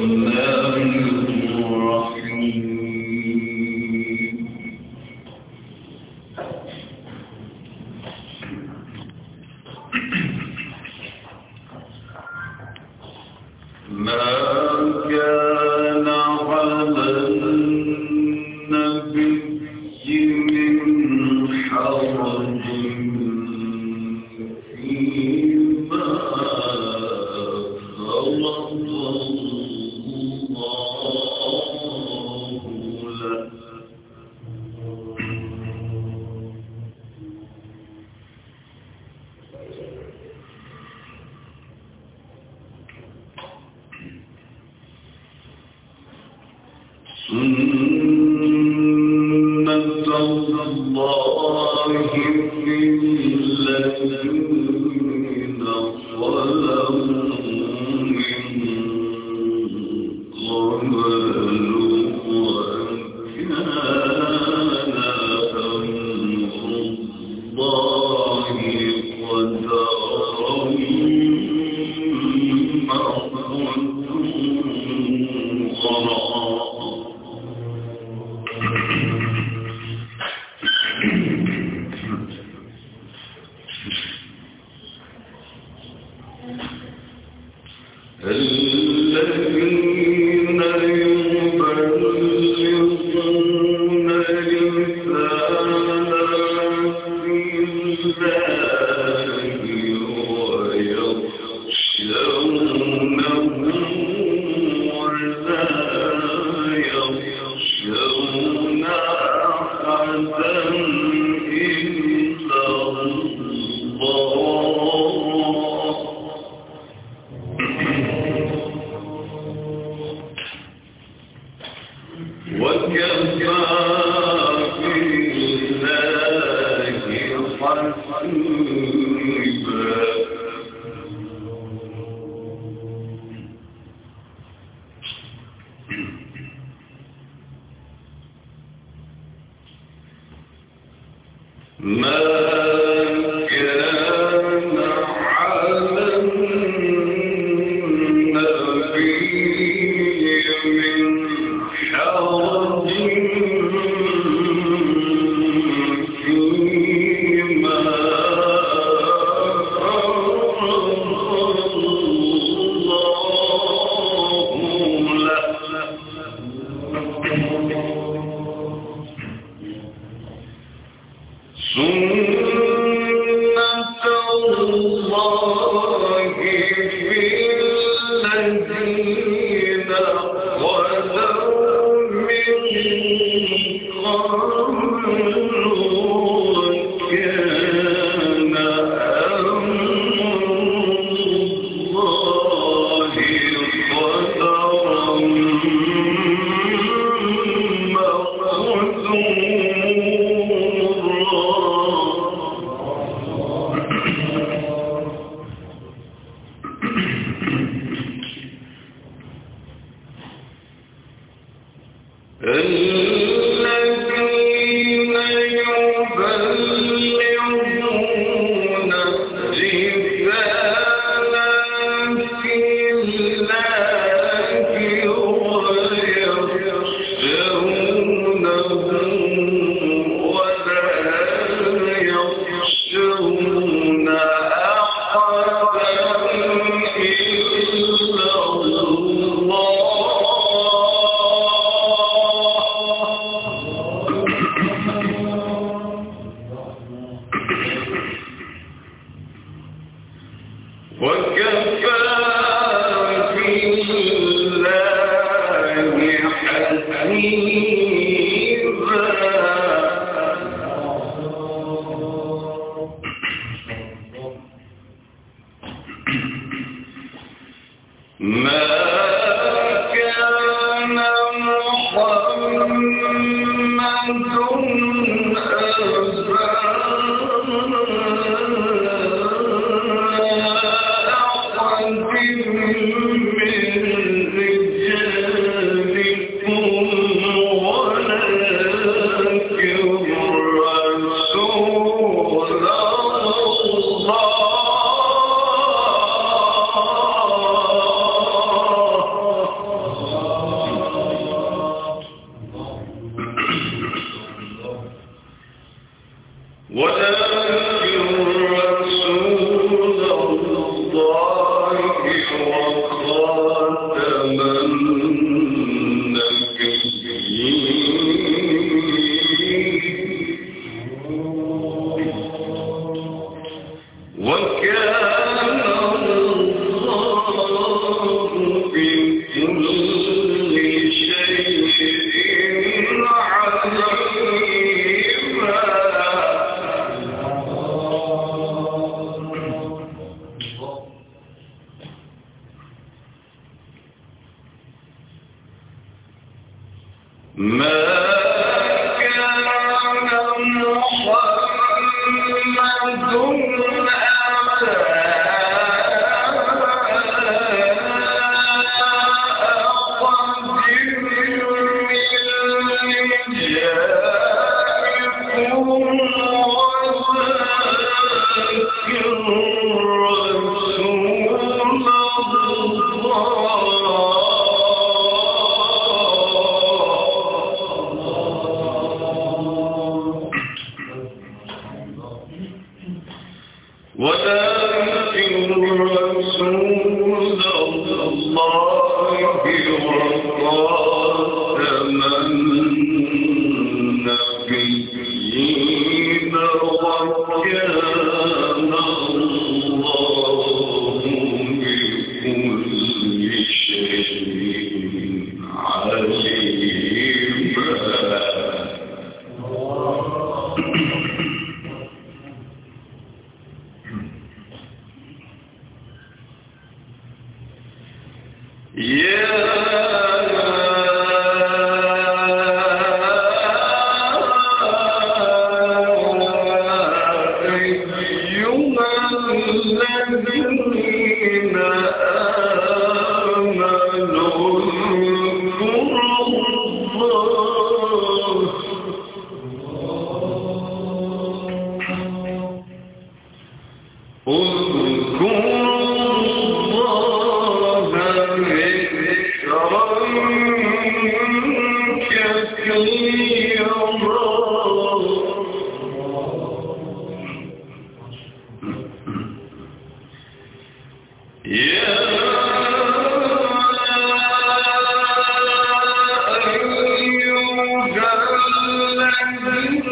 الرحمن What good? ما Thank you.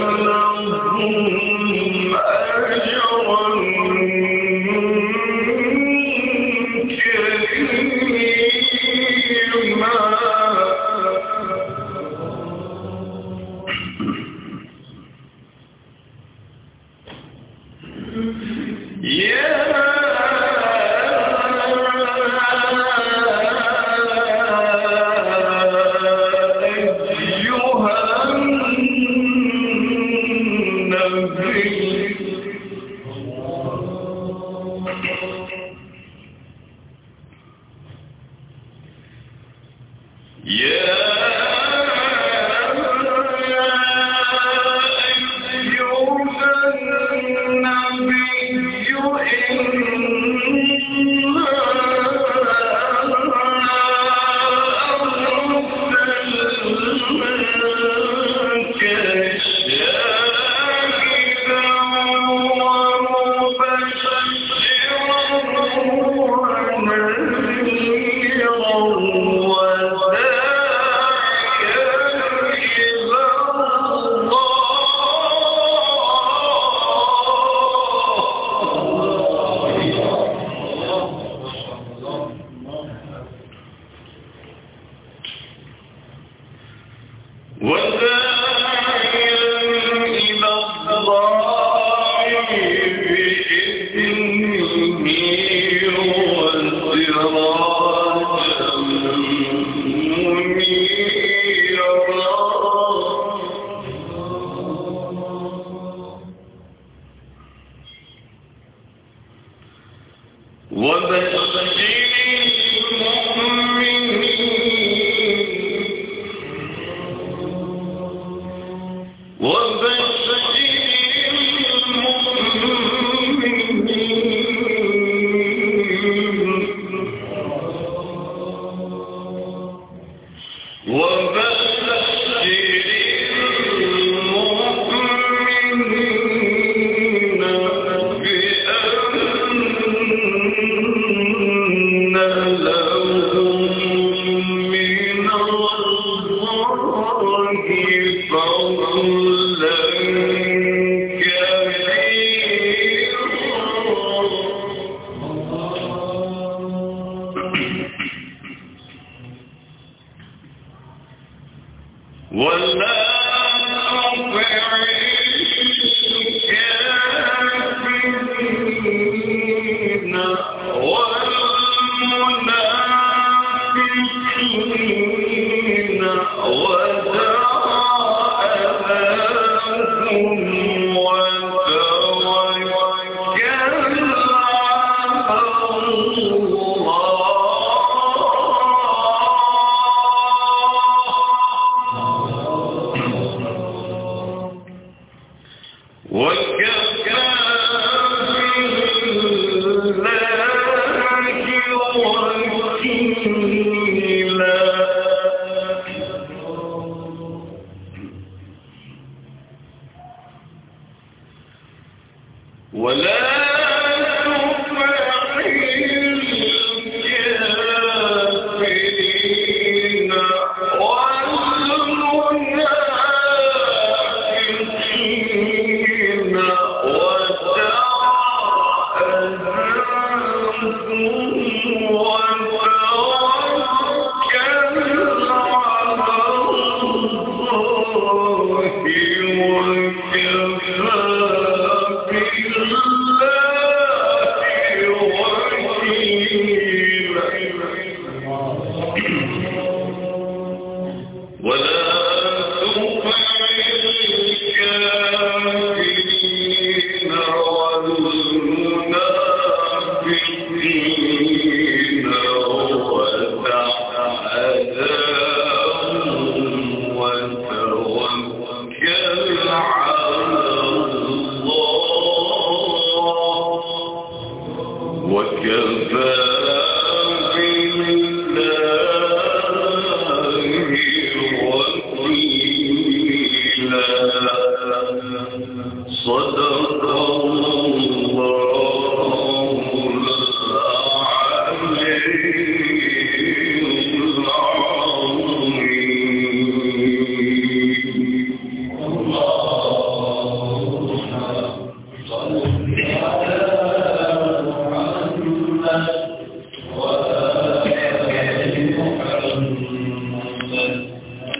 لهم أجر وبشر والله